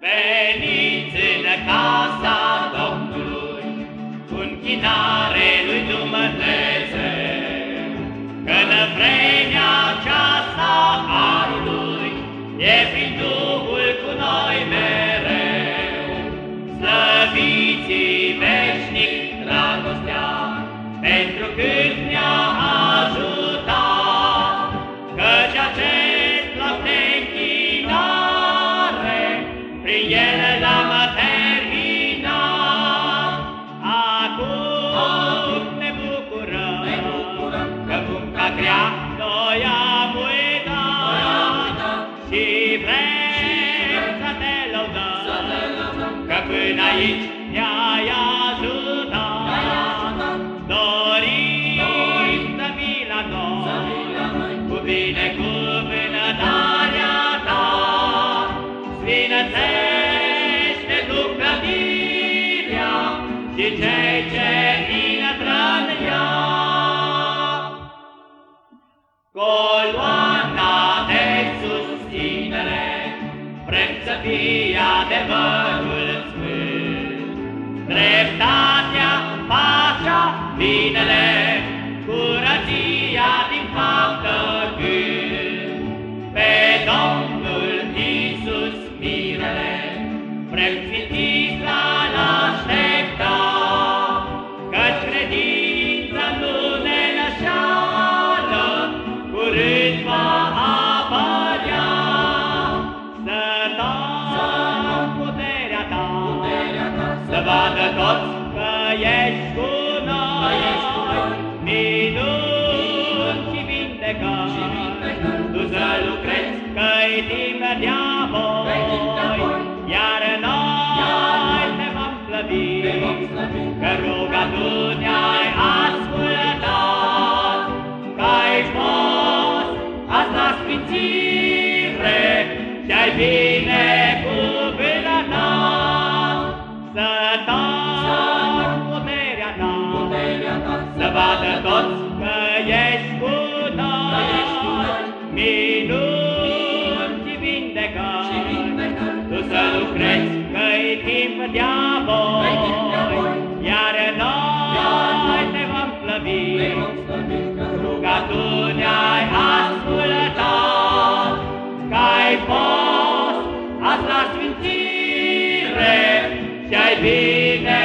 Veniți în casa Domnului, cu închinare lui Dumnezeu, că în vremea aceasta anului e prin Duhul cu noi mereu. Slăviți veșnic dragostea, pentru cât ne-a vrem să te lăudăm, Să te lăudăm. că până aici ne-ai ajutat. Ne-ai ajutat. Dorim să vii la Să vii noi, la noi. cu binecuvântarea ta. Sfinățește tu clădirea și cei ce vrem să că-i timp de-a Că-i timp de-a voi, voi. iar noi te vom slăvi, Te vom slăvi. că rugăciunea-ai ascultat, că ați fost azi la sfințire și-ai binecuvântat. Să dăm puterea ta, Puterea ta să vadă toți Tu să lucrezi că-i timp de-a Că-i timp de-a voi, voi. iar Iar noi noi te vom slăvi. Te vom slăvi că Rugăciunea-ai ascultat, că ai fost azi la sfințire și ai bine